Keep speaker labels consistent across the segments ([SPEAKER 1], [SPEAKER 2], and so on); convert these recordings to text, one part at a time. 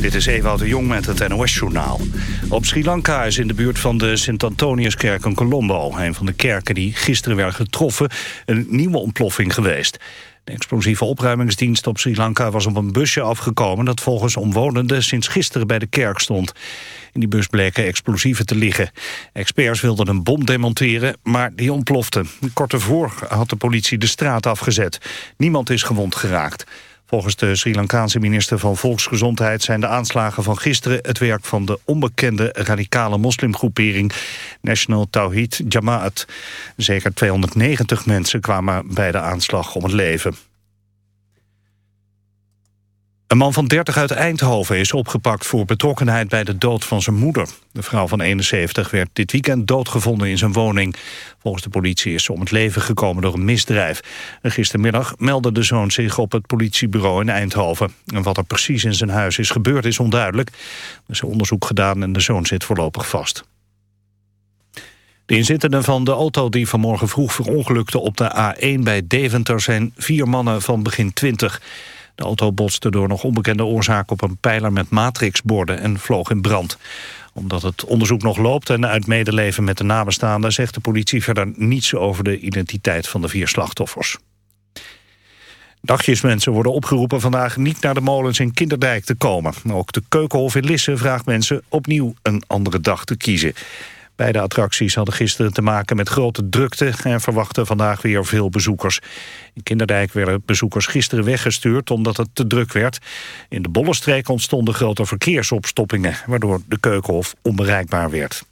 [SPEAKER 1] Dit is Ewout de Jong met het NOS-journaal. Op Sri Lanka is in de buurt van de Sint-Antoniuskerk in Colombo... een van de kerken die gisteren werd getroffen, een nieuwe ontploffing geweest. De explosieve opruimingsdienst op Sri Lanka was op een busje afgekomen... dat volgens omwonenden sinds gisteren bij de kerk stond. In die bus bleken explosieven te liggen. Experts wilden een bom demonteren, maar die ontplofte. Kort ervoor had de politie de straat afgezet. Niemand is gewond geraakt. Volgens de Sri Lankaanse minister van Volksgezondheid zijn de aanslagen van gisteren het werk van de onbekende radicale moslimgroepering National Tawhid Jamaat. Zeker 290 mensen kwamen bij de aanslag om het leven. Een man van 30 uit Eindhoven is opgepakt voor betrokkenheid bij de dood van zijn moeder. De vrouw van 71 werd dit weekend doodgevonden in zijn woning. Volgens de politie is ze om het leven gekomen door een misdrijf. Gistermiddag meldde de zoon zich op het politiebureau in Eindhoven. En wat er precies in zijn huis is gebeurd is onduidelijk. Er is onderzoek gedaan en de zoon zit voorlopig vast. De inzittenden van de auto die vanmorgen vroeg verongelukte op de A1 bij Deventer... zijn vier mannen van begin 20. De auto botste door nog onbekende oorzaak op een pijler met matrixborden en vloog in brand. Omdat het onderzoek nog loopt en uit medeleven met de nabestaanden... zegt de politie verder niets over de identiteit van de vier slachtoffers. Dagjesmensen worden opgeroepen vandaag niet naar de molens in Kinderdijk te komen. Ook de Keukenhof in Lisse vraagt mensen opnieuw een andere dag te kiezen. Beide attracties hadden gisteren te maken met grote drukte... en verwachten vandaag weer veel bezoekers. In Kinderdijk werden bezoekers gisteren weggestuurd omdat het te druk werd. In de Bollenstreek ontstonden grote verkeersopstoppingen... waardoor de Keukenhof onbereikbaar werd.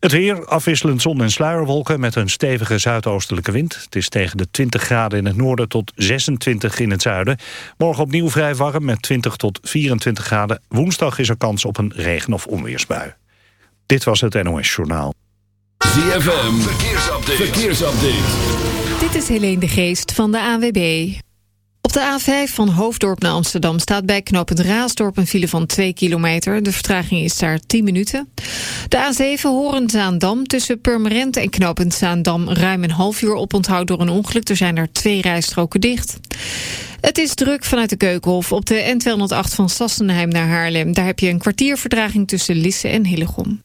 [SPEAKER 1] Het weer, afwisselend zon en sluierwolken met een stevige zuidoostelijke wind. Het is tegen de 20 graden in het noorden tot 26 in het zuiden. Morgen opnieuw vrij warm met 20 tot 24 graden. Woensdag is er kans op een regen- of onweersbui. Dit was het NOS Journaal.
[SPEAKER 2] ZFM, verkeersupdate. verkeersupdate.
[SPEAKER 3] Dit is Helene de Geest van de AWB. Op de A5 van Hoofddorp naar Amsterdam staat bij knooppunt Raasdorp een file van 2 kilometer. De vertraging is daar 10 minuten. De A7 Horenzaandam tussen Purmerend en knooppunt Zaandam ruim een half uur oponthoud door een ongeluk. Er zijn er twee rijstroken dicht. Het is druk vanuit de Keukenhof op de N208 van Sassenheim naar Haarlem. Daar heb je een kwartier vertraging tussen Lisse en Hillegom.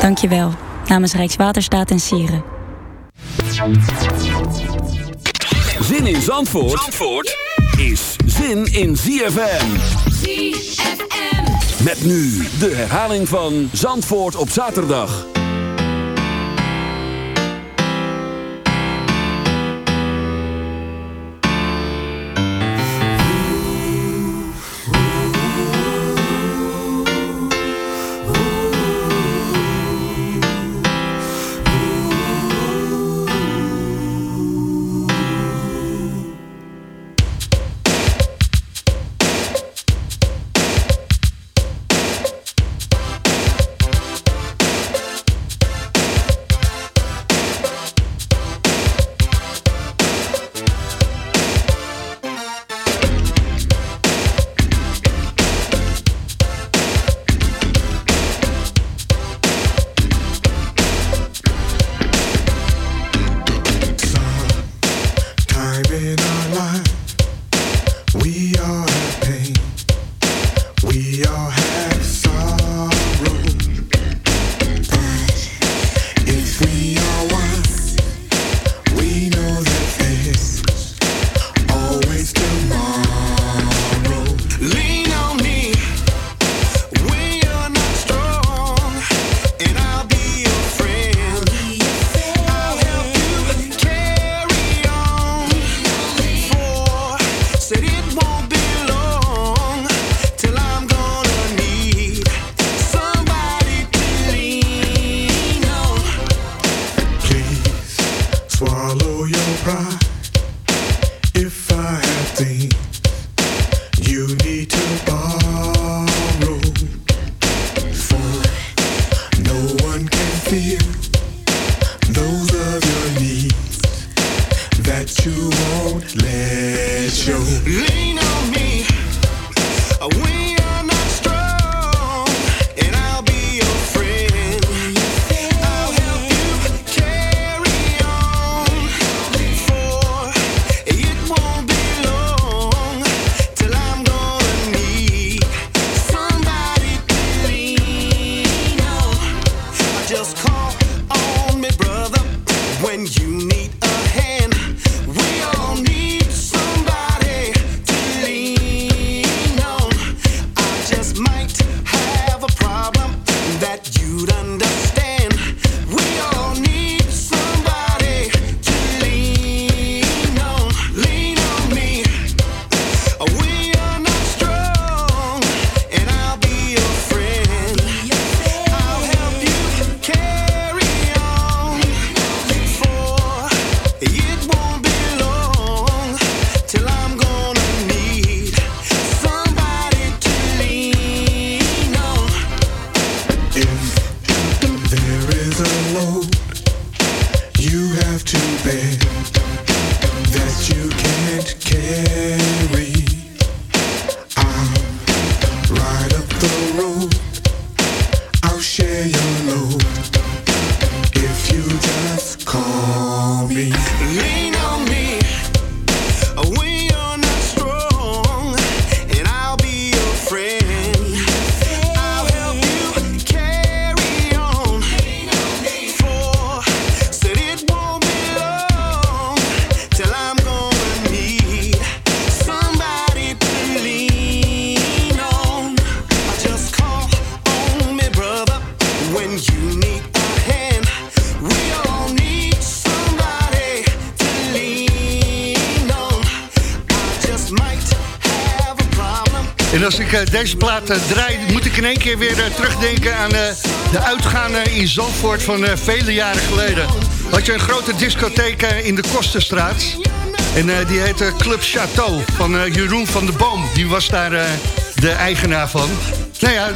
[SPEAKER 4] Dank je wel. Namens Rijkswaterstaat en Sieren.
[SPEAKER 2] Zin in Zandvoort, Zandvoort is zin in ZFM. ZFM. Met nu de herhaling van Zandvoort op zaterdag.
[SPEAKER 5] Deze plaat uh, draai, moet ik in één keer weer uh, terugdenken aan de uitgaande in Zandvoort van vele jaren geleden. Had je een grote discotheek in de Kostenstraat. En die heette Club Chateau van Jeroen van de Boom. Die was daar de eigenaar van. Nou ja,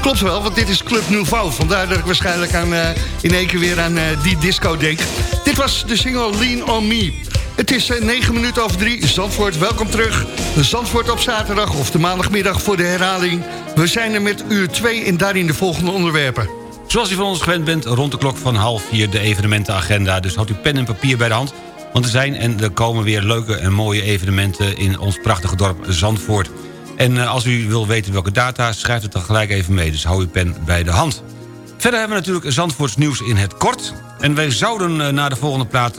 [SPEAKER 5] klopt wel, want dit is Club Nouveau. Vandaar dat ik waarschijnlijk aan, in één keer weer aan die disco denk. Dit was de single Lean On Me. Het is 9 eh, minuten over 3. Zandvoort, welkom terug. Zandvoort op zaterdag of de maandagmiddag voor de herhaling. We zijn er met uur 2 en daarin de volgende onderwerpen.
[SPEAKER 6] Zoals u van ons gewend bent, rond de klok van half 4 de evenementenagenda. Dus houd uw pen en papier bij de hand. Want er zijn en er komen weer leuke en mooie evenementen... in ons prachtige dorp Zandvoort. En als u wil weten welke data, schrijf het dan gelijk even mee. Dus hou uw pen bij de hand. Verder hebben we natuurlijk Zandvoorts nieuws in het kort. En wij zouden naar de volgende plaat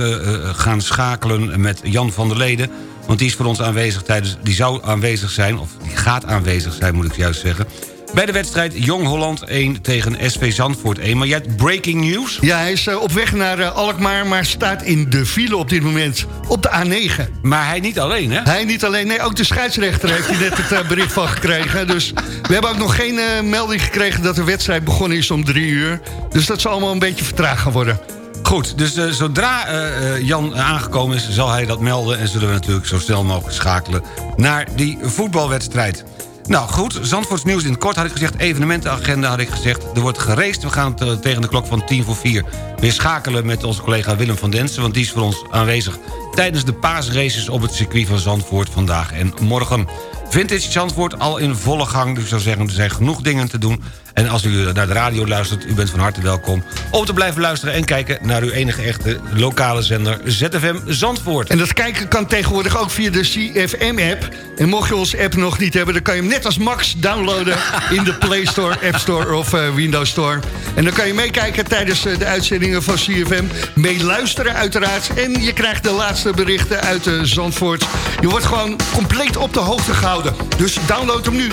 [SPEAKER 6] gaan schakelen met Jan van der Leden... Want die is voor ons aanwezig tijdens... die zou aanwezig zijn, of die gaat aanwezig zijn moet ik juist zeggen... bij de wedstrijd Jong Holland 1 tegen SV Zandvoort 1. Maar jij hebt breaking news?
[SPEAKER 7] Ja, hij is op weg naar Alkmaar, maar staat in de file op dit moment. Op de A9.
[SPEAKER 6] Maar hij niet alleen, hè?
[SPEAKER 7] Hij niet alleen, nee, ook de scheidsrechter heeft hij net het bericht van gekregen. Dus we hebben ook nog geen melding gekregen dat de wedstrijd begonnen is om drie uur. Dus dat zal allemaal een beetje vertraagd gaan worden.
[SPEAKER 6] Goed, dus uh, zodra uh, Jan aangekomen is, zal hij dat melden... en zullen we natuurlijk zo snel mogelijk schakelen naar die voetbalwedstrijd. Nou goed, Zandvoorts nieuws in het kort had ik gezegd... evenementenagenda had ik gezegd, er wordt gereest. We gaan uh, tegen de klok van tien voor vier weer schakelen... met onze collega Willem van Densen, want die is voor ons aanwezig... tijdens de paasraces op het circuit van Zandvoort vandaag en morgen. Vintage Zandvoort al in volle gang, dus ik zou zeggen, er zijn genoeg dingen te doen... En als u naar de radio luistert, u bent van harte welkom... om te blijven luisteren en kijken naar uw enige echte lokale zender ZFM Zandvoort.
[SPEAKER 7] En dat kijken kan tegenwoordig ook via de CFM-app. En mocht je onze app nog niet hebben... dan kan je hem net als Max downloaden in de Play Store, App Store of uh, Windows Store. En dan kan je meekijken tijdens uh, de uitzendingen van CFM. Meeluisteren uiteraard. En je krijgt de laatste berichten uit uh, Zandvoort. Je wordt gewoon compleet op de hoogte gehouden. Dus download hem nu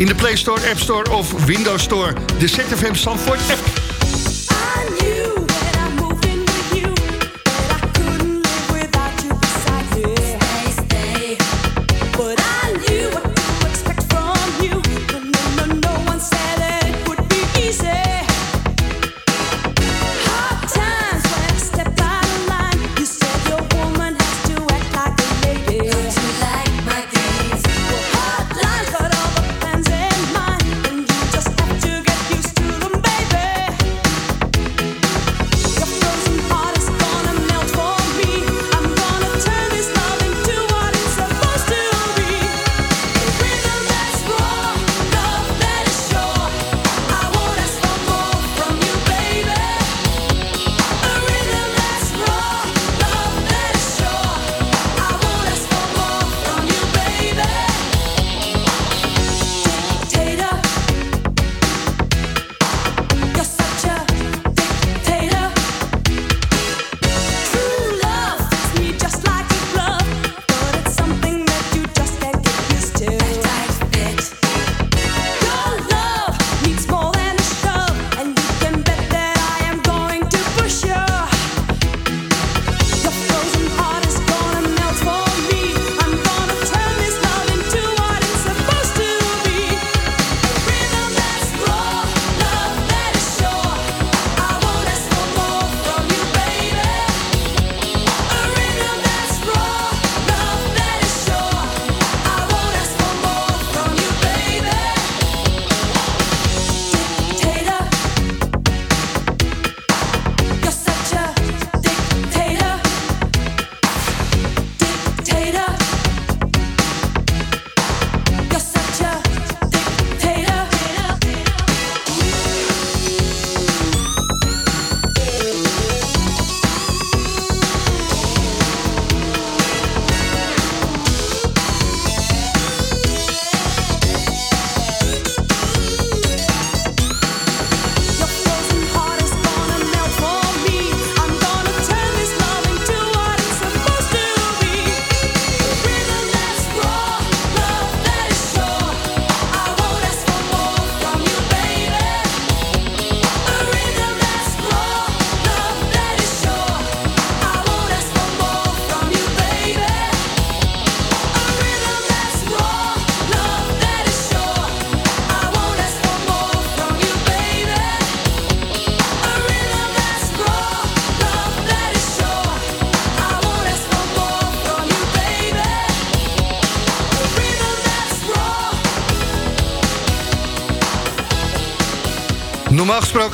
[SPEAKER 7] in de Play Store, App Store of Windows Store. De ZFM Zandvoort app.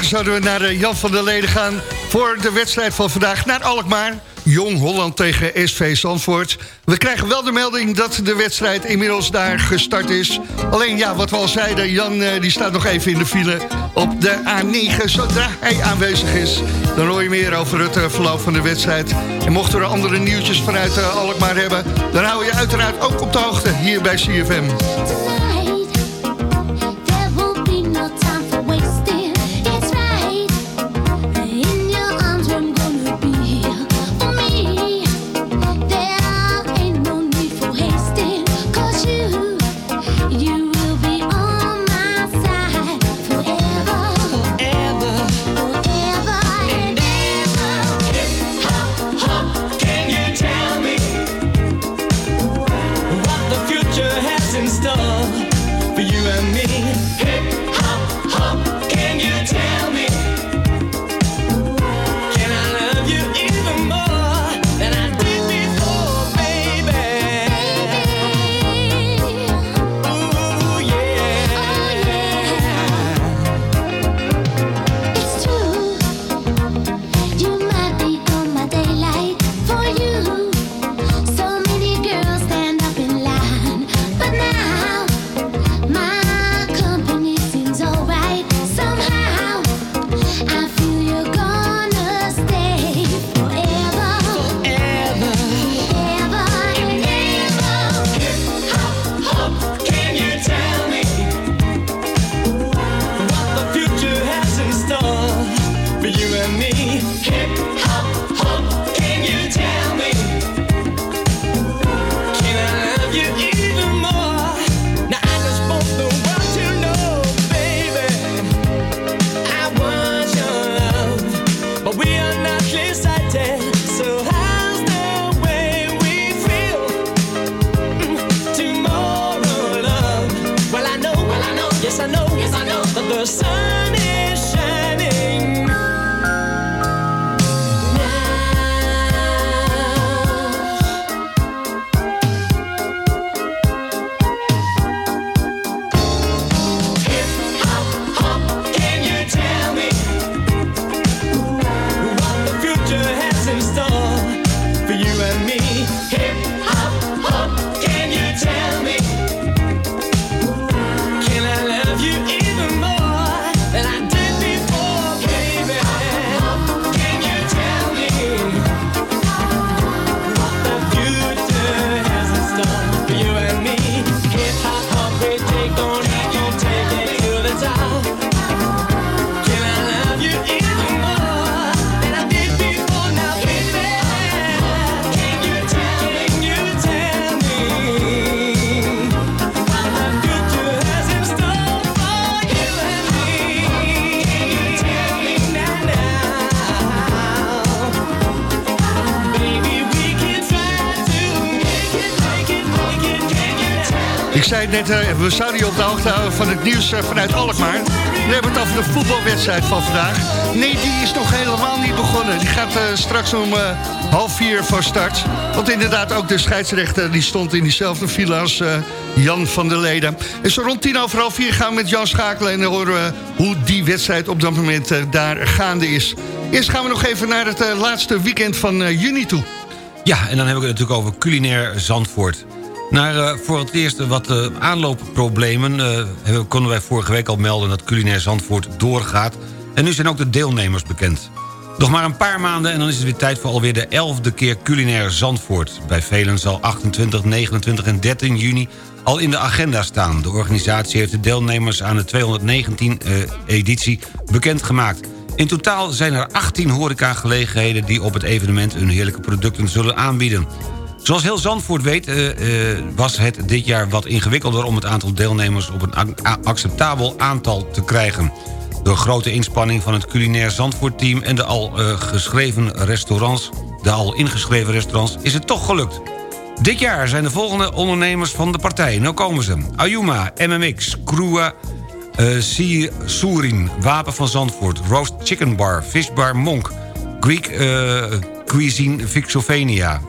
[SPEAKER 7] Zouden we naar eh, Jan van der Leden gaan... voor de wedstrijd van vandaag naar Alkmaar.
[SPEAKER 8] Jong Holland tegen SV Zandvoort. We krijgen wel de melding dat de wedstrijd inmiddels daar gestart is. Alleen ja, wat we al zeiden, Jan eh, die staat nog even in de file op de A9. Zodra hij aanwezig is, dan hoor je meer over het eh, verloop van de wedstrijd. En mochten er andere nieuwtjes vanuit Alkmaar hebben... dan hou je uiteraard ook op de hoogte hier bij CFM. Uh, we zouden je op de hoogte houden van het nieuws uh, vanuit Alkmaar. We hebben het over de voetbalwedstrijd van vandaag. Nee, die is nog helemaal niet begonnen. Die gaat straks om half vier van start. Want inderdaad, ook de scheidsrechter die stond in diezelfde file als Jan van der Leden. En zo rond tien over half vier gaan we met Jan schakelen... en horen we hoe die wedstrijd op dat moment daar gaande is. Eerst gaan we nog even naar het laatste weekend van juni toe.
[SPEAKER 6] Ja, en dan hebben we het natuurlijk over culinair Zandvoort. Naar uh, voor het eerst wat uh, aanloopproblemen... Uh, konden wij vorige week al melden dat culinair Zandvoort doorgaat. En nu zijn ook de deelnemers bekend. Nog maar een paar maanden en dan is het weer tijd voor alweer de elfde keer culinair Zandvoort. Bij velen zal 28, 29 en 13 juni al in de agenda staan. De organisatie heeft de deelnemers aan de 219 editie bekendgemaakt. In totaal zijn er 18 horecagelegenheden die op het evenement hun heerlijke producten zullen aanbieden. Zoals heel Zandvoort weet uh, uh, was het dit jaar wat ingewikkelder... om het aantal deelnemers op een acceptabel aantal te krijgen. Door grote inspanning van het culinair Zandvoort-team... en de al uh, geschreven restaurants, de al ingeschreven restaurants, is het toch gelukt. Dit jaar zijn de volgende ondernemers van de partij. Nou komen ze. Ayuma, MMX, Krua, uh, Soerin, Wapen van Zandvoort... Roast Chicken Bar, Fishbar Monk... Greek Cuisine Vixovenia...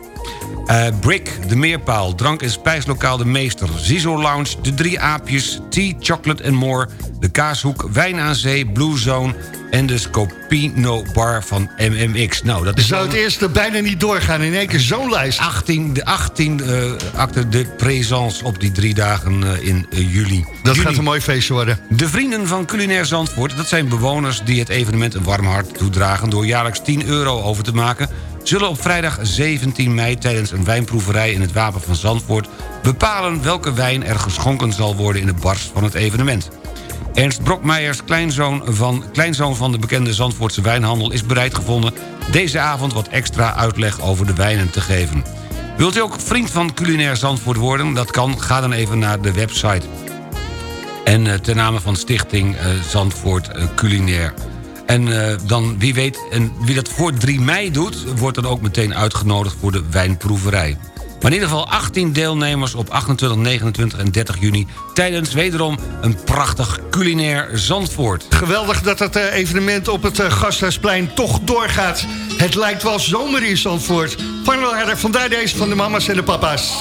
[SPEAKER 6] Eh, Brick, de Meerpaal, Drank- en Spijslokaal De Meester... Zizo Lounge, De Drie Aapjes, Tea, Chocolate and More... De Kaashoek, Wijn aan Zee, Blue Zone... en de Scopino Bar van MMX. Nou, dat is
[SPEAKER 5] Zou het eerste bijna niet doorgaan in één keer zo'n lijst?
[SPEAKER 6] 18, de 18 uh, acte de présence op die drie dagen uh, in uh, juli.
[SPEAKER 5] Dat
[SPEAKER 6] juli.
[SPEAKER 5] gaat een mooi feestje worden.
[SPEAKER 6] De Vrienden van Culinair Zandvoort... dat zijn bewoners die het evenement een warm hart toedragen... door jaarlijks 10 euro over te maken zullen op vrijdag 17 mei tijdens een wijnproeverij in het Wapen van Zandvoort... bepalen welke wijn er geschonken zal worden in de bars van het evenement. Ernst Brokmeijers, kleinzoon van, kleinzoon van de bekende Zandvoortse wijnhandel... is bereid gevonden deze avond wat extra uitleg over de wijnen te geven. Wilt u ook vriend van Culinair Zandvoort worden? Dat kan, ga dan even naar de website. En uh, ten name van Stichting uh, Zandvoort uh, Culinair... En uh, dan, wie weet, en wie dat voor 3 mei doet... wordt dan ook meteen uitgenodigd voor de wijnproeverij. Maar in ieder geval 18 deelnemers op 28, 29 en 30 juni... tijdens wederom een prachtig culinair Zandvoort.
[SPEAKER 5] Geweldig dat het uh, evenement op het uh, Gasthuisplein toch doorgaat. Het lijkt wel zomer in Zandvoort. Vandaar deze van de mama's en de papa's.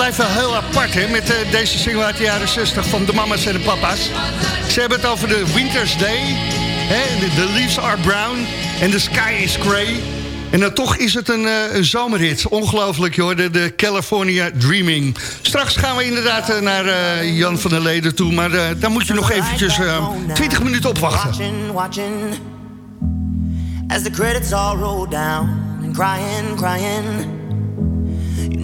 [SPEAKER 5] Blijft wel heel apart met uh, deze single uit de jaren 60 van de mama's en de papa's. Ze hebben het over de Winter's Day. Hè, the leaves are brown and the sky is grey. En dan toch is het een, uh, een zomerhit. Ongelooflijk, joh, de, California Dreaming. Straks gaan we inderdaad uh, naar uh, Jan van der Leden toe. Maar daar moet je nog eventjes 20 minuten op wachten.
[SPEAKER 9] As the credits all roll down. And crying, crying.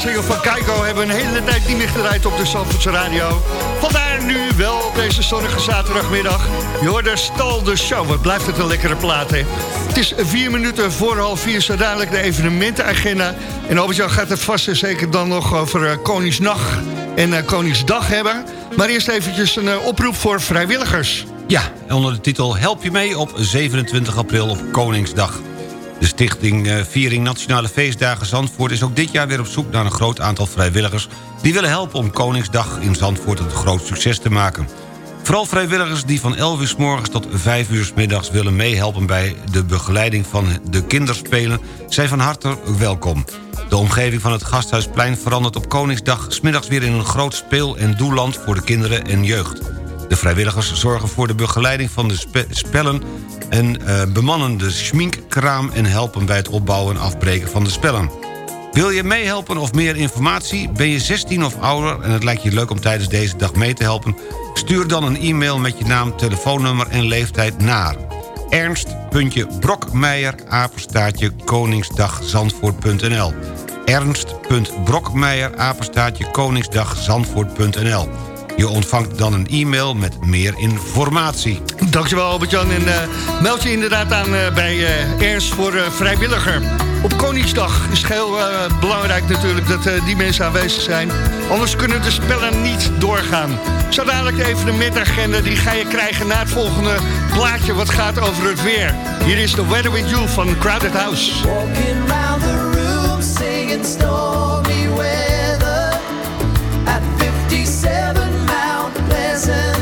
[SPEAKER 5] Single van Keiko hebben een hele tijd niet meer gedraaid op de Zandvoortse radio. Vandaar nu wel op deze zonnige zaterdagmiddag. Je er stal de show. Wat blijft het een lekkere plaat? Het is vier minuten voor half vier, zo dadelijk de evenementenagenda. En Albert-Jan gaat het vast en zeker dan nog over eh, Koningsnacht en eh, Koningsdag hebben. Maar eerst eventjes een eh, oproep voor vrijwilligers.
[SPEAKER 6] Ja, onder de titel Help je mee op 27 april op Koningsdag. De stichting eh, Viering Nationale Feestdagen Zandvoort... is ook dit jaar weer op zoek naar een groot aantal vrijwilligers... die willen helpen om Koningsdag in Zandvoort een groot succes te maken. Vooral vrijwilligers die van 11 uur s morgens tot 5 uur s middags... willen meehelpen bij de begeleiding van de kinderspelen... zijn van harte welkom. De omgeving van het Gasthuisplein verandert op Koningsdag... smiddags weer in een groot speel- en doeland voor de kinderen en jeugd. De vrijwilligers zorgen voor de begeleiding van de spe- spellen... en eh, bemannen de schminkkraam en helpen bij het opbouwen en afbreken van de spellen. Wil je meehelpen of meer informatie? Ben je 16 of ouder en het lijkt je leuk om tijdens deze dag mee te helpen? Stuur dan een e-mail met je naam, telefoonnummer en leeftijd naar ernst.brokmeijer, apenstaartje, koningsdagzandvoort.nl ernst.brokmeijer, Je ontvangt dan een e-mail met meer informatie.
[SPEAKER 5] Dankjewel Albert-Jan. En eh, meld je inderdaad aan eh, bij eh, Ernst voor eh, vrijwilliger. Op Koningsdag is het heel eh, belangrijk natuurlijk dat eh, die mensen aanwezig zijn. Anders kunnen de spellen niet doorgaan. Zo dadelijk de evenementagenda die ga je krijgen na het volgende plaatje... wat gaat over het weer. Hier is The Weather With You van Crowded House.
[SPEAKER 9] Walking round the room singing stormy
[SPEAKER 5] present.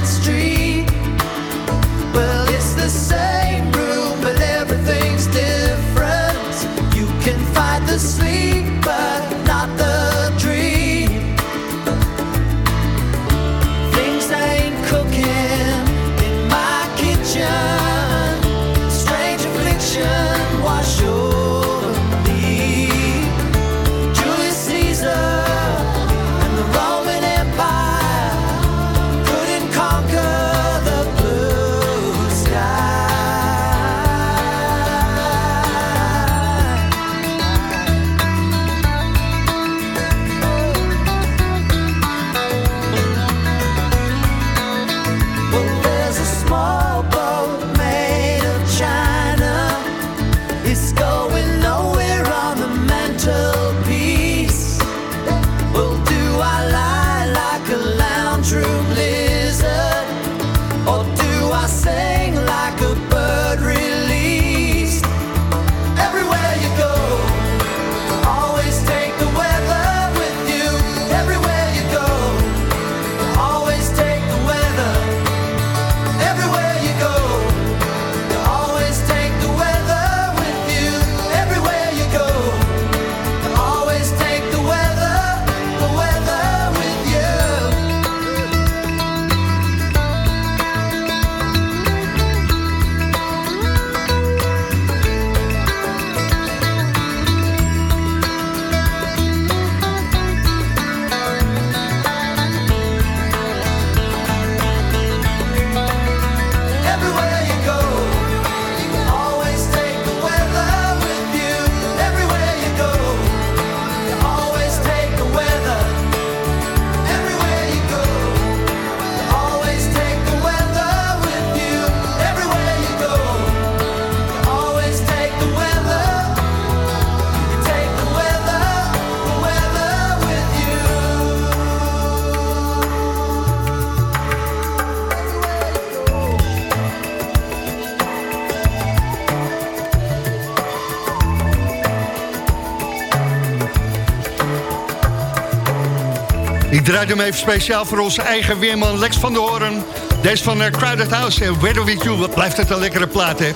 [SPEAKER 5] Hem even speciaal voor onze eigen weerman Lex van der Hoorn. Deze van uh, Crowded House en With You. Wat blijft het een lekkere plaat, hè?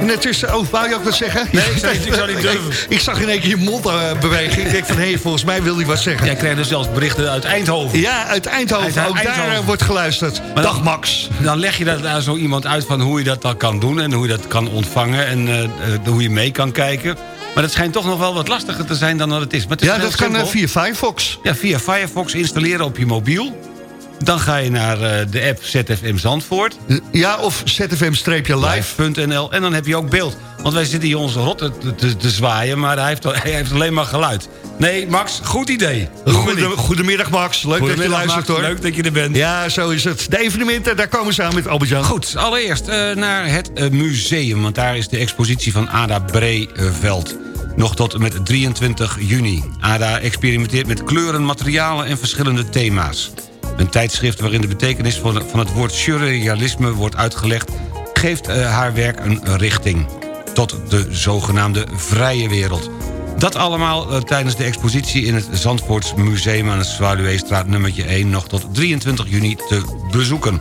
[SPEAKER 5] En het is, oh, wou je ook wat zeggen?
[SPEAKER 6] Nee, ik zou, ik zou niet durven.
[SPEAKER 5] Ik, ik, zag in één keer je mond uh, bewegen. Ik denk van, hé, hey, volgens mij wil hij wat zeggen.
[SPEAKER 6] Jij krijgt dus zelfs berichten uit Eindhoven.
[SPEAKER 5] Ja, uit Eindhoven. Uit, ook Eindhoven. daar uh, wordt geluisterd. Maar Dag,
[SPEAKER 6] dan,
[SPEAKER 5] Max.
[SPEAKER 6] Dan leg je dat aan zo iemand uit van hoe je dat dan kan doen... en hoe je dat kan ontvangen en uh, hoe je mee kan kijken... Maar het schijnt toch nog wel wat lastiger te zijn dan dat het is. Maar het is
[SPEAKER 5] ja, dat kan via Firefox.
[SPEAKER 6] Ja, via Firefox installeren op je mobiel. Dan ga je naar uh, de app ZFM Zandvoort.
[SPEAKER 5] Ja, of zfm-live.nl.
[SPEAKER 6] En dan heb je ook beeld. Want wij zitten hier onze rotte te, te, te, zwaaien... maar hij heeft, hij heeft alleen maar geluid. Nee, Max, goed idee.
[SPEAKER 5] Goede, goedemiddag, Max. Leuk dat je luistert, hoor.
[SPEAKER 6] Leuk dat je er bent.
[SPEAKER 5] Ja, zo is het. De evenementen, daar komen ze aan met Albert-Jan.
[SPEAKER 6] Goed, allereerst uh, naar het uh, museum. Want daar is de expositie van Ada Breveld. Nog tot met 23 juni. Ada experimenteert met kleuren, materialen en verschillende thema's. Een tijdschrift waarin de betekenis van het woord surrealisme wordt uitgelegd... geeft uh, haar werk een richting. Tot de zogenaamde vrije wereld. Dat allemaal uh, tijdens de expositie in het Zandvoorts Museum... aan de Zwaluweestraat nummertje 1 nog tot 23 juni te bezoeken.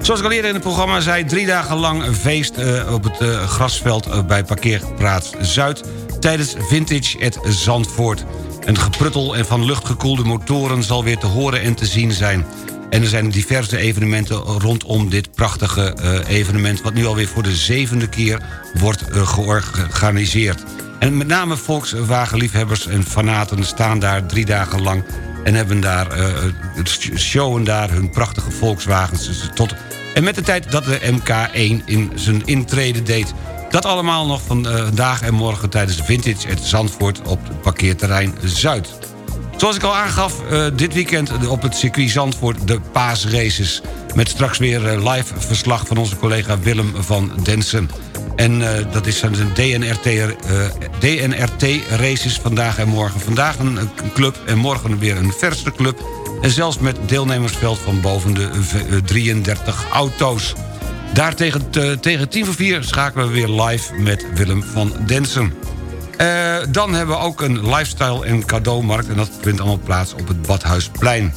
[SPEAKER 6] Zoals ik al eerder in het programma zei... drie dagen lang feest uh, op het grasveld bij parkeerplaats Zuid... tijdens Vintage at Zandvoort. Een gepruttel en van luchtgekoelde motoren zal weer te horen en te zien zijn. En er zijn diverse evenementen rondom dit prachtige uh, evenement... wat nu alweer voor de zevende keer wordt uh, georganiseerd. En met name Volkswagenliefhebbers en fanaten staan daar drie dagen lang... en hebben daar, uh, showen daar hun prachtige Volkswagens tot... En met de tijd dat de MK1 in zijn intrede deed... Dat allemaal nog vandaag en morgen tijdens Vintage at Zandvoort op het parkeerterrein Zuid. Zoals ik al aangaf, uh, dit weekend op het circuit Zandvoort de paasraces. Met straks weer uh, live verslag van onze collega Willem van Densen. En dat is een DNRT, DNRT races vandaag en morgen. Vandaag een, club en morgen weer een verste club. En zelfs met deelnemersveld van boven de 33 auto's. Daar tegen, tegen tien voor vier schakelen we weer live met Willem van Densen. Uh, dan hebben we ook een lifestyle- en cadeaumarkt... en dat vindt allemaal plaats op het Badhuisplein.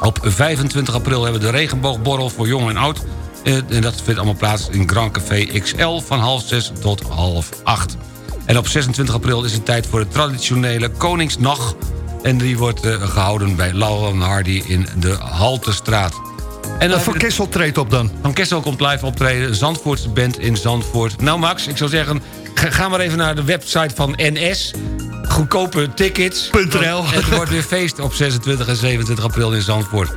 [SPEAKER 6] Op 25 april hebben we de regenboogborrel voor jong en oud... Uh, en dat vindt allemaal plaats in Grand Café XL van half zes tot half acht. En op 26 april is het tijd voor de traditionele Koningsnacht... en die wordt uh, gehouden bij Lauren Hardy in de Haltestraat.
[SPEAKER 5] En dan van Kessel treedt op dan?
[SPEAKER 6] Van Kessel komt live optreden, Zandvoortse band in Zandvoort. Nou Max, ik zou zeggen, ga maar even naar de website van NS. Goedkope tickets.nl. Het wordt weer feest op 26 en 27 april in Zandvoort.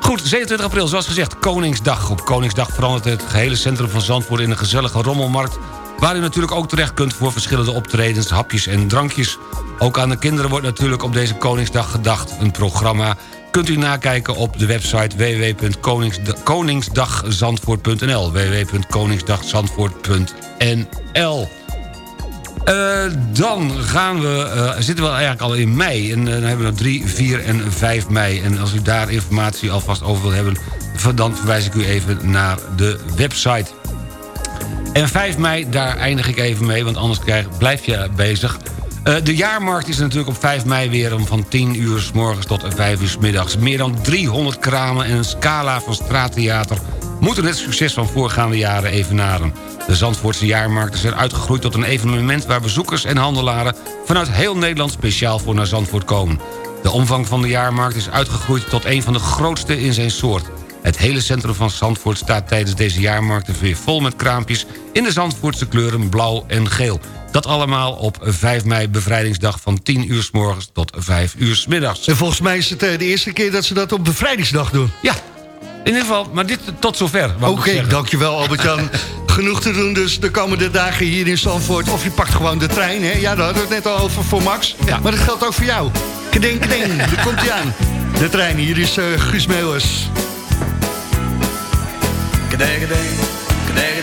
[SPEAKER 6] Goed, 27 april, zoals gezegd, Koningsdag. Op Koningsdag verandert het gehele centrum van Zandvoort in een gezellige rommelmarkt... waar u natuurlijk ook terecht kunt voor verschillende optredens, hapjes en drankjes. Ook aan de kinderen wordt natuurlijk op deze Koningsdag gedacht. Een programma kunt u nakijken op de website www.koningsdagzandvoort.nl www.koningsdagzandvoort.nl uh, dan gaan we, uh, zitten we eigenlijk al in mei. En uh, dan hebben we nog 3, 4 en 5 mei. En als u daar informatie alvast over wil hebben... dan verwijs ik u even naar de website. En 5 mei, daar eindig ik even mee, want anders krijg, blijf je bezig. Uh, de jaarmarkt is natuurlijk op 5 mei weer om van 10 uur s morgens tot 5 uur s middags. Meer dan 300 kramen en een scala van straattheater... moeten het succes van voorgaande jaren evenaren. De Zandvoortse jaarmarkten zijn uitgegroeid tot een evenement... waar bezoekers en handelaren vanuit heel Nederland speciaal voor naar Zandvoort komen. De omvang van de jaarmarkt is uitgegroeid tot een van de grootste in zijn soort. Het hele centrum van Zandvoort staat tijdens deze jaarmarkten weer vol met kraampjes... in de Zandvoortse kleuren blauw en geel. Dat allemaal op 5 mei bevrijdingsdag van 10 uur s morgens tot 5 uur s middags.
[SPEAKER 5] En volgens mij is het eh, de eerste keer dat ze dat op bevrijdingsdag doen.
[SPEAKER 6] Ja, in ieder geval, maar dit tot zover.
[SPEAKER 5] Oké, okay, dankjewel Albert-Jan. Genoeg te doen dus de komende dagen hier in Zandvoort. Of je pakt gewoon de trein, hè? Ja, daar hadden we het net al over voor Max. Ja. Maar dat geldt ook voor jou. Keding, keding, daar komt hij aan. De trein, hier is uh, Guus Meeuwers. Keding, keding, keding,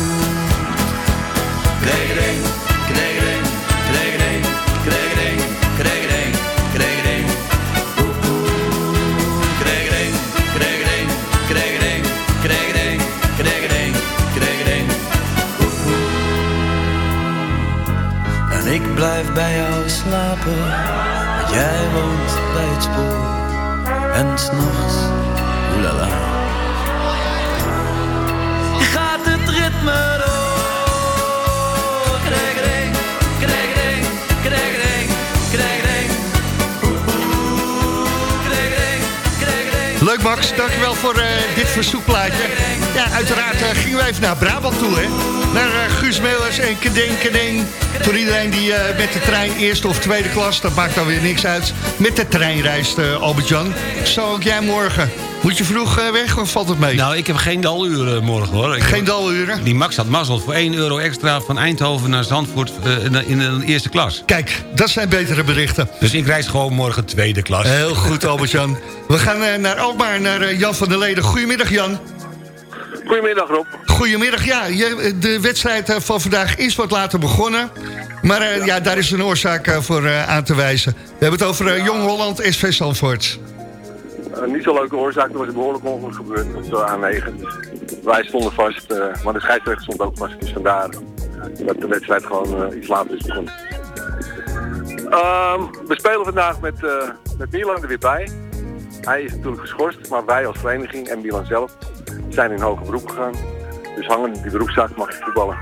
[SPEAKER 10] Kregeding, kregeding. Oeh, oeh. Kregeding, kregeding, kregeding, kregeding, kregeding, kregeding. Oeh, oeh. En ik blijf bij jou slapen, jij woont bij het spoor. En s'nachts, oelala.
[SPEAKER 5] Leuk Max, dankjewel voor eh, dit verzoekplaatje. Ja, uiteraard eh, gingen wij even naar Brabant toe, hè. Naar eh, Guus Meeuwers en Kedeng Kedeng. Voor iedereen die met de trein eerste of tweede klas, dat maakt dan weer niks uit, met de trein reist, Albert-Jan. Zo ook jij morgen. Moet je vroeg eh, weg of valt het mee?
[SPEAKER 6] Nou, ik heb geen daluren morgen hoor. Ik
[SPEAKER 5] Geen
[SPEAKER 6] heb-
[SPEAKER 5] daluren?
[SPEAKER 6] Die Max had mazzel voor 1 euro extra van Eindhoven naar Zandvoort eh, in de- eerste klas.
[SPEAKER 5] Kijk, dat zijn betere berichten.
[SPEAKER 6] Dus ik reis gewoon morgen tweede klas.
[SPEAKER 5] Heel goed, Albert-Jan. We gaan eh, naar Alkmaar, naar eh, Jan van der Leden. Goedemiddag, Jan.
[SPEAKER 11] Goedemiddag Rob.
[SPEAKER 5] Goedemiddag, ja. je- De wedstrijd eh, van vandaag is wat later begonnen. Maar eh, ja, daar is een oorzaak eh, voor eh, aan te wijzen. We hebben het over eh, Jong Holland SV Zandvoort.
[SPEAKER 11] Een niet zo leuke oorzaak, er was een behoorlijk ongeluk gebeurd op de A9. Dus wij stonden vast, eh, maar de scheidsrechter stond ook vast. Dus vandaar dat de wedstrijd gewoon eh, iets later is begonnen. Ehm, we spelen vandaag met, eh, met Milan er weer bij. Hij is natuurlijk geschorst, maar wij als vereniging en Milan zelf zijn in hoger beroep gegaan. Dus hangen die beroepszaak mag je voetballen.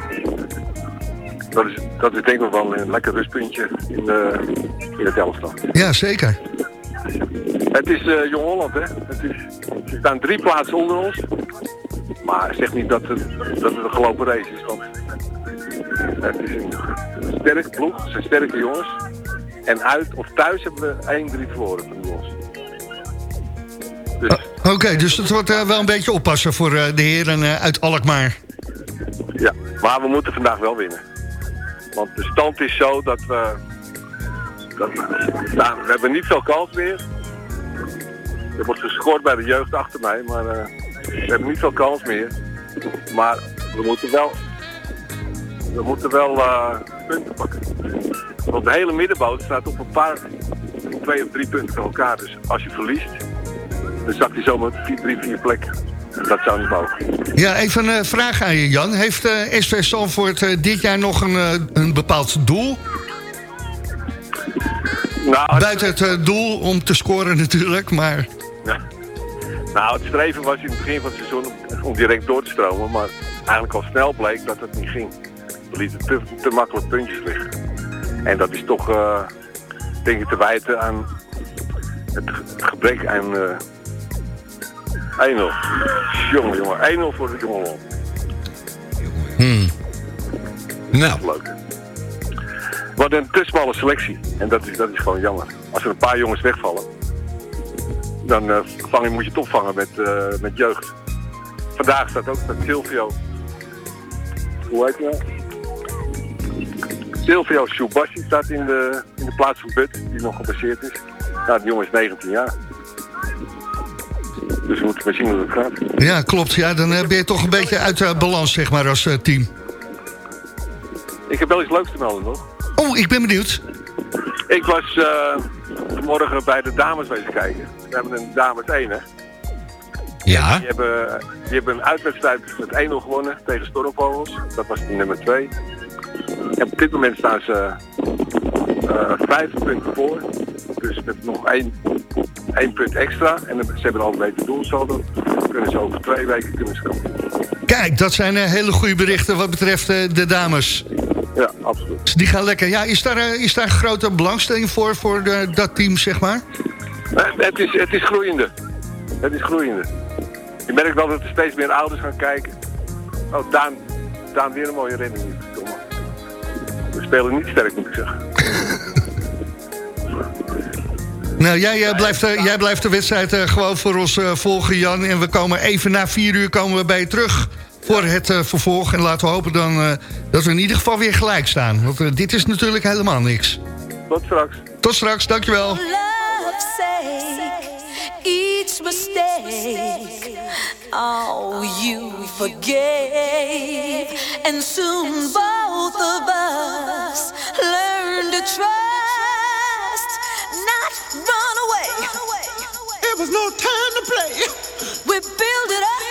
[SPEAKER 11] Dat is, dat is denk ik wel een lekker rustpuntje in, de in het elftal.
[SPEAKER 5] Ja, zeker.
[SPEAKER 11] Het is eh, Jong Holland, hè. Het is, er staan drie plaatsen onder ons. Maar zeg niet dat het, dat het een gelopen race is. Want het is een sterke ploeg, het zijn sterke jongens. En uit of thuis hebben we 1-3 verloren van jongens. Dus
[SPEAKER 5] Oké, dus het wordt eh, wel een beetje oppassen voor eh, de heren uit Alkmaar.
[SPEAKER 11] ja, maar we moeten vandaag wel winnen. Want de stand is zo dat we... Nou, we hebben niet veel kans meer. Er wordt gescoord bij de jeugd achter mij, maar eh, we hebben niet veel kans meer. Maar we moeten wel we moeten wel eh, punten pakken. Want de hele middenboot staat op een paar, twee of drie punten van elkaar. Dus als je verliest, dan zakt hij zomaar vier, drie, vier plekken. En Dat zou niet mogen.
[SPEAKER 5] Ja, even een vraag aan je, Jan. Heeft eh SV eh, dit jaar nog een, eh, een bepaald doel?
[SPEAKER 11] Nou,
[SPEAKER 5] Buiten het eh, doel om te scoren natuurlijk, maar...
[SPEAKER 11] Ja. Nou, het streven was in het begin van het seizoen om, om direct door te stromen. Maar eigenlijk al snel bleek dat het niet ging. We lieten te, te makkelijk puntjes liggen. En dat is toch, eh, denk ik, te wijten aan het ge- gebrek aan eh 1-0. Jongen, jongen. 1-0 voor de jongen.
[SPEAKER 6] Nou.
[SPEAKER 11] Leuk. Wat een te smalle selectie. En dat is, dat is gewoon jammer. Als er een paar jongens wegvallen, dan vang je, moet je het opvangen met, eh, met jeugd. Vandaag staat ook met Silvio. Hoe heet hij nou? Silvio Shubassi staat in de, in de plaats van Bud, die nog gebaseerd is. Nou, die jongen is 19 jaar. Dus we moeten maar zien hoe het gaat.
[SPEAKER 5] Ja, klopt. Ja, dan eh, ben je toch een beetje uit balans, zeg maar, als team.
[SPEAKER 11] Ik heb wel iets leuks te melden, nog.
[SPEAKER 5] Oh, ik ben benieuwd.
[SPEAKER 11] Ik was vanmorgen bij de dames wezen kijken. We hebben een dames 1, hè.
[SPEAKER 6] Ja.
[SPEAKER 11] Die hebben, die hebben een uitwedstrijd met 1-0 gewonnen tegen Stormvogels. Dat was de nummer 2. En op dit moment staan ze eh vijf punten voor. Dus met nog één, één punt extra. En ze hebben al een beter doelsaldo. Kunnen ze over twee weken kunnen ze komen.
[SPEAKER 5] Kijk, dat zijn eh, hele goede berichten wat betreft de dames.
[SPEAKER 11] Ja, absoluut.
[SPEAKER 5] Dus die gaan lekker. Ja, is daar, eh, is daar grote belangstelling voor, voor de, dat team, zeg maar?
[SPEAKER 11] Eh, Het is, het is groeiende. Het is groeiende. Je merkt wel dat er steeds meer ouders gaan kijken. Oh, Daan, Daan weer een mooie redding. We spelen niet sterk, moet ik zeggen.
[SPEAKER 5] Nou, jij, eh, blijft, jij blijft de wedstrijd gewoon voor ons volgen, Jan. En we komen even na vier uur komen we bij je terug voor het eh, vervolg. En laten we hopen dan eh, dat we in ieder geval weer gelijk staan. Want eh, dit is natuurlijk helemaal niks.
[SPEAKER 11] Tot straks.
[SPEAKER 5] Tot straks, dankjewel.
[SPEAKER 12] each mistake, oh, you forgave, and soon both of us learn to trust, not run away. It was no time to play. We build it up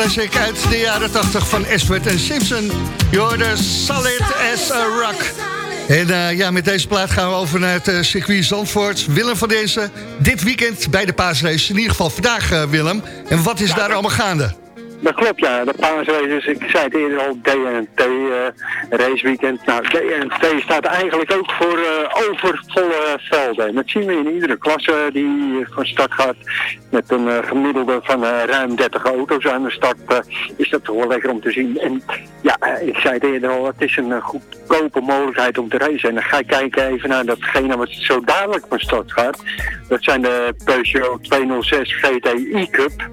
[SPEAKER 5] classic uit de jaren 80 van Ashford en Simpson. Je hoorde Solid as a Rock. En uh, ja, met deze plaat gaan we over naar het uh, circuit Zandvoort. Willem van deze, dit weekend bij de paasrace. In ieder geval vandaag, uh, Willem. En wat is ja, daar allemaal gaande?
[SPEAKER 13] Dat klopt, ja. De paasraces, ik zei het eerder al, DNT uh, raceweekend. Nou, DNT staat eigenlijk ook voor uh, overvolle velden. En dat zien we in iedere klasse die van start gaat. Met een uh, gemiddelde van ruim 30 auto's aan de start is dat toch wel lekker om te zien. En ja, ik zei het eerder al, het is een goedkope mogelijkheid om te racen. En dan ga ik kijken even naar datgene wat zo dadelijk van start gaat. Dat zijn de Peugeot 206 GTI Cup.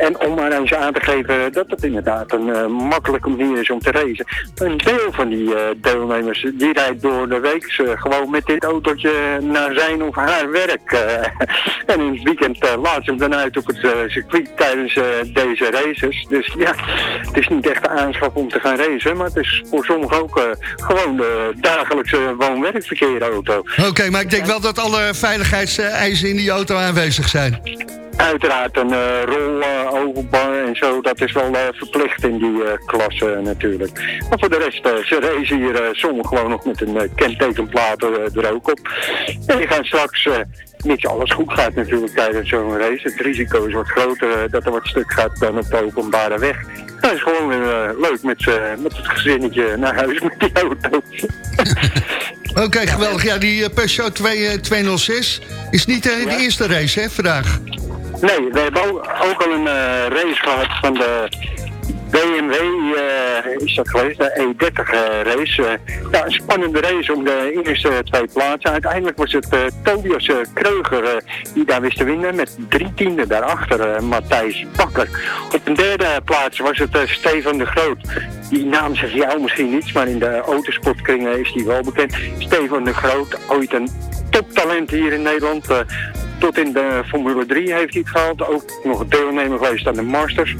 [SPEAKER 13] En om maar eens aan te geven dat het inderdaad een uh, makkelijke manier is om te racen. Een deel van die uh, deelnemers die rijdt door de week uh, gewoon met dit autootje naar zijn of haar werk. en in het weekend laat ze hem dan uit op het circuit tijdens deze races. Dus ja, het is niet echt de aanschaf om te gaan racen, maar het is voor sommigen ook gewoon de dagelijkse woon-werkverkeer auto.
[SPEAKER 5] Oké, okay, maar ik denk wel dat alle veiligheidseisen in die auto aanwezig zijn.
[SPEAKER 13] Uiteraard een uh, rolloverbar en zo, dat is wel uh, verplicht in die uh, klasse natuurlijk. Maar voor de rest, ze racen hier sommigen gewoon nog met een kentekenplaat er ook op. En die gaan straks, niet alles goed gaat natuurlijk tijdens zo'n race. Het risico is wat groter dat er wat stuk gaat dan op de openbare weg. Dat is gewoon weer leuk met, met het gezinnetje naar huis met die auto.
[SPEAKER 5] Oké, okay, geweldig. Ja, die Peugeot 2, 206 is niet de
[SPEAKER 13] ja.
[SPEAKER 5] eerste race hè, vandaag.
[SPEAKER 13] Nee, we hebben ook, al een uh, race gehad van de BMW, uh, is dat geweest, de E30 uh, race. ja, een spannende race om de eerste twee plaatsen. Uiteindelijk was het Tobias Kreuger die daar wist te winnen met drie tienden daarachter Matthijs Bakker. Op een derde plaats was het Steven de Groot. Die naam zegt jou misschien niets, maar in de autosportkringen is die wel bekend. Steven de Groot, ooit een toptalent hier in Nederland. Tot in de Formule 3 heeft hij het gehaald. Ook nog deelnemer geweest aan de Masters.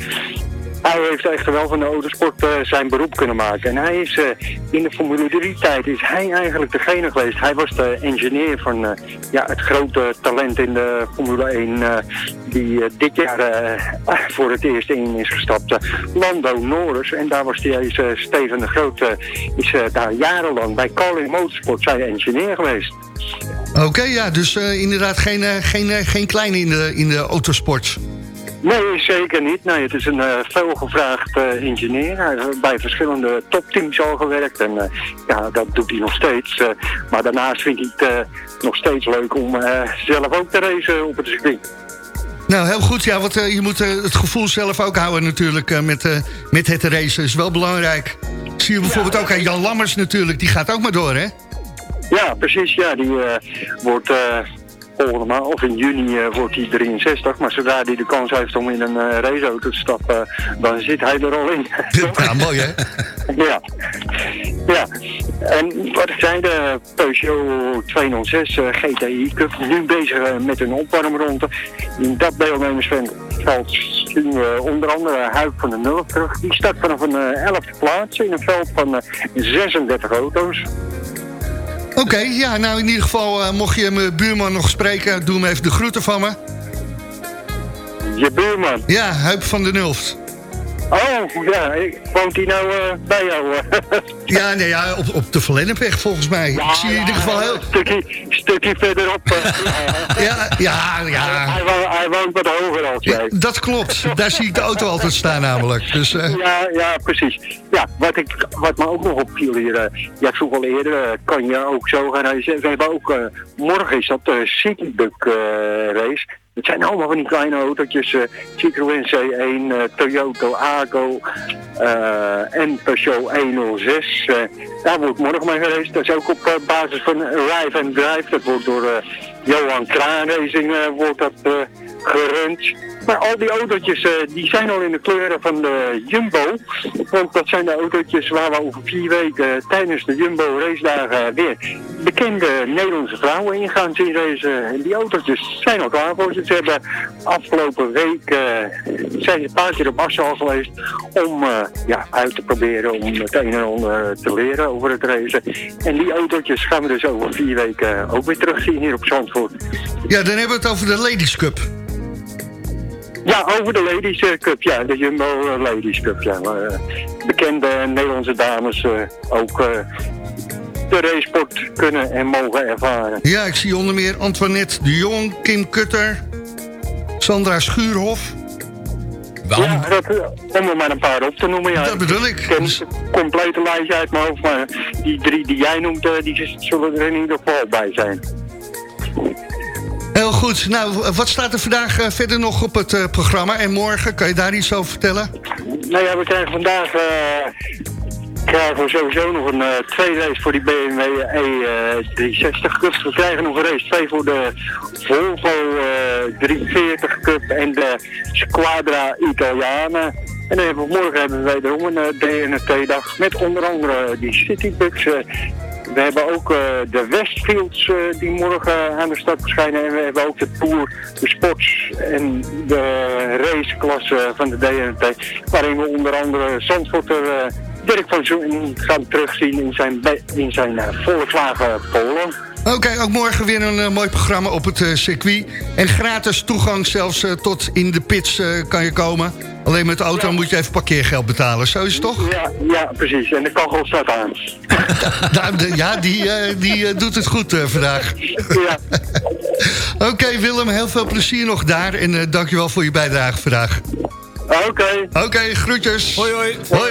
[SPEAKER 13] Hij heeft echter wel van de autosport uh, zijn beroep kunnen maken. En hij is uh, in de Formule 3 tijd is hij eigenlijk degene geweest. Hij was de engineer van uh, ja, het grote talent in de Formule 1 die dit jaar voor het eerst in is gestapt. Lando Norris. En daar was hij, Steven de Groot is daar jarenlang bij Carlin Motorsport zijn engineer geweest.
[SPEAKER 5] Oké, okay, ja, dus uh, inderdaad geen, uh, geen, uh, geen kleine in de, in de autosport.
[SPEAKER 13] Nee, zeker niet. Nee, het is een veelgevraagd ingenieur. Hij heeft bij verschillende topteams al gewerkt en ja, dat doet hij nog steeds. maar daarnaast vind ik het nog steeds leuk om zelf ook te racen op het circuit.
[SPEAKER 5] Nou, heel goed. Ja, want je moet het gevoel zelf ook houden natuurlijk met, met het racen. is wel belangrijk. Zie je bijvoorbeeld ja, ook aan Jan Lammers natuurlijk. Die gaat ook maar door, hè?
[SPEAKER 13] Ja, precies. Ja, die wordt volgende maand, of in juni uh, wordt hij 63. Maar zodra hij de kans heeft om in een uh, raceauto te stappen, dan zit hij er al in.
[SPEAKER 5] Ja, mooi hè?
[SPEAKER 13] ja. ja. En wat ik zei, de Peugeot 206 uh, GTI Cup, nu bezig met een opwarmronde. In dat deelnemersveld zien we onder andere Huik van de Nul terug. Die start vanaf een 11e plaats in een veld van 36 auto's.
[SPEAKER 5] Oké, okay, ja, nou in ieder geval, uh, mocht je mijn buurman nog spreken... doe hem even de groeten van me.
[SPEAKER 13] Je buurman?
[SPEAKER 5] Ja, Huip van de Nulft.
[SPEAKER 13] Oh, ja, woont hij nou uh, bij jou?
[SPEAKER 5] ja, nee, ja, op, op de Verlennepweg volgens mij.
[SPEAKER 13] Ja,
[SPEAKER 5] ik zie je in ieder geval heel...
[SPEAKER 13] Een stukje, stukje verderop. Uh,
[SPEAKER 5] ja, ja, ja.
[SPEAKER 13] Hij, hij, hij, woont wat hoger als jij.
[SPEAKER 5] Dat klopt, daar zie ik de auto altijd staan namelijk. Dus, uh...
[SPEAKER 13] ja, ja, precies. Ja, wat, ik, wat me ook nog opviel hier, ja, ik vroeg al eerder, kan je ook zo gaan reizen. We hebben ook, morgen is dat de Citybug race. Het zijn allemaal van die kleine autootjes. Uh, Citroën C1, uh, Toyota Argo uh, en Peugeot 106. daar wordt morgen mee gereisd. Dat is ook op basis van Rive and Drive. Dat wordt door Johan Kraan Racing wordt dat gerund. Maar al die autootjes uh, die zijn al in de kleuren van de Jumbo. Want dat zijn de autootjes waar we over vier weken tijdens de Jumbo race dagen weer bekende Nederlandse vrouwen in gaan zien racen. En die autootjes zijn al klaar voor ze. Ze hebben afgelopen week uh, zijn ze een paar keer op Assal geweest om ja, uit te proberen om het een en ander te leren over het racen. En die autootjes gaan we dus over vier weken ook weer terugzien hier op Zandvoort.
[SPEAKER 5] Ja, dan hebben we het over de Ladies Cup.
[SPEAKER 13] Ja, over de Ladies eh, Cup, ja. De Jumbo eh, Ladies Cup, ja. Eh, bekende Nederlandse dames eh, ook eh, de racesport kunnen en mogen ervaren.
[SPEAKER 5] Ja, ik zie onder meer Antoinette de Jong, Kim Kutter, Sandra Schuurhof.
[SPEAKER 13] Ja, dat, eh, om er maar een paar op te noemen. Ja.
[SPEAKER 5] Dat bedoel ik.
[SPEAKER 13] Ik ken niet het complete lijstje uit mijn hoofd, maar die drie die jij noemt, eh, die zullen er in ieder geval bij zijn.
[SPEAKER 5] Heel goed. Nou, wat staat er vandaag eh, verder nog op het eh, programma? En morgen, kan je daar iets over vertellen?
[SPEAKER 13] Nou ja, we krijgen vandaag eh, krijgen we sowieso nog een eh, tweede race voor die BMW E360 Cup. We krijgen nog een race 2 voor de Volvo eh, 340 Cup en de Squadra Italiana. En dan hebben we, morgen hebben we wederom een uh, DNT-dag met onder andere die Citybugs. We hebben ook eh, de Westfields eh, die morgen aan de start verschijnen. En we hebben ook de Tour, de Sports en de raceklasse van de DNT. Waarin we onder andere Zandvoorter eh, Dirk van Zoen gaan terugzien in zijn, in zijn Polo.
[SPEAKER 5] Oké, ook morgen weer een eh, mooi programma op het eh, circuit. En gratis toegang zelfs eh, tot in de pits eh, kan je komen. Alleen met de auto moet je even parkeergeld betalen. Zo is het toch?
[SPEAKER 13] Ja, ja, precies. En de kachel staat aan.
[SPEAKER 5] Nou, de- ja, die, eh, die doet het goed eh, vandaag.
[SPEAKER 13] Ja.
[SPEAKER 5] Oké, Willem, heel veel plezier nog daar. En eh, dankjewel voor je bijdrage vandaag.
[SPEAKER 13] Oké.
[SPEAKER 5] Oké, groetjes. Hoi, hoi. Hoi.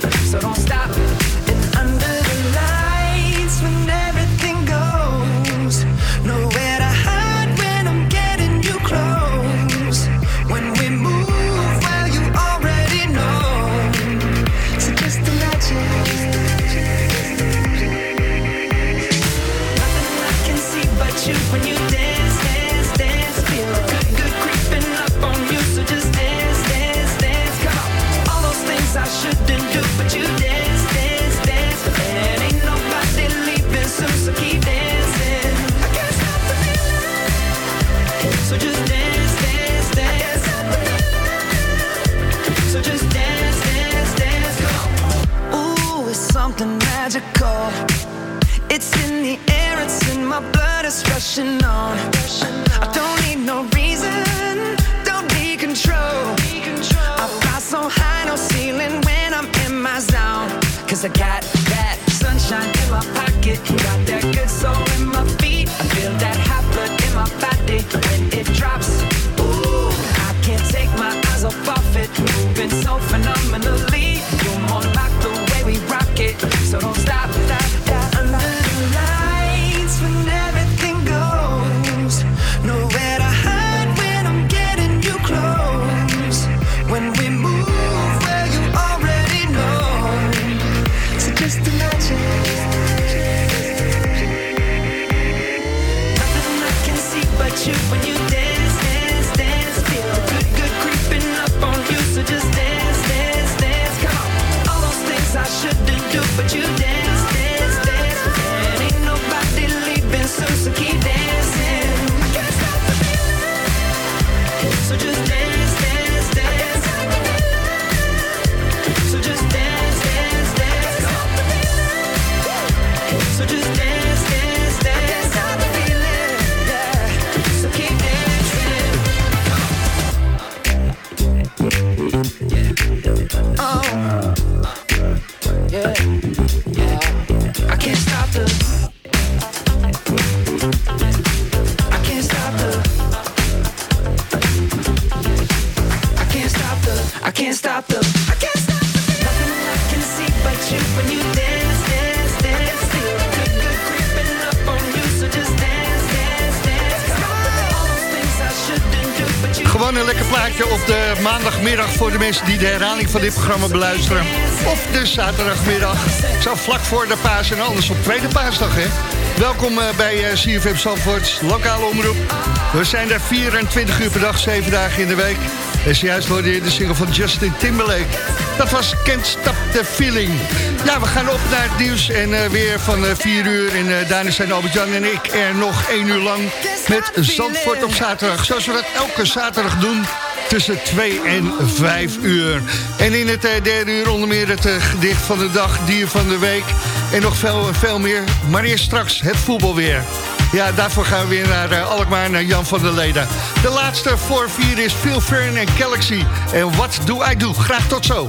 [SPEAKER 8] So don't stop. Stop the.
[SPEAKER 9] Gewoon een lekker plaatje op de maandagmiddag voor de mensen die de herhaling van dit programma beluisteren. Of de zaterdagmiddag. Zo vlak voor de paas en anders op tweede paasdag, hè. Welkom eh, bij uh, CFM Zandvoort, lokale omroep. We zijn er 24 uur per dag, 7 dagen in de week. En zojuist hoorde je de single van Justin Timberlake. Dat was Can't Stop the Feeling. Ja, we gaan op naar het nieuws en uh, weer van 4 uur. En uh, daarna zijn Albert-Jan en ik er nog 1 uur lang met Zandvoort op zaterdag. Zoals we dat elke zaterdag doen tussen 2 en 5 uur. En in het derde uur onder meer het gedicht van de dag, dier van de week... en nog veel, veel meer. Maar eerst straks het voetbal weer. Ja, daarvoor gaan we weer naar uh, Alkmaar, naar Jan van der Leden. De laatste voor vier is Phil Fern en Galaxy. En wat doe I do? Graag tot zo.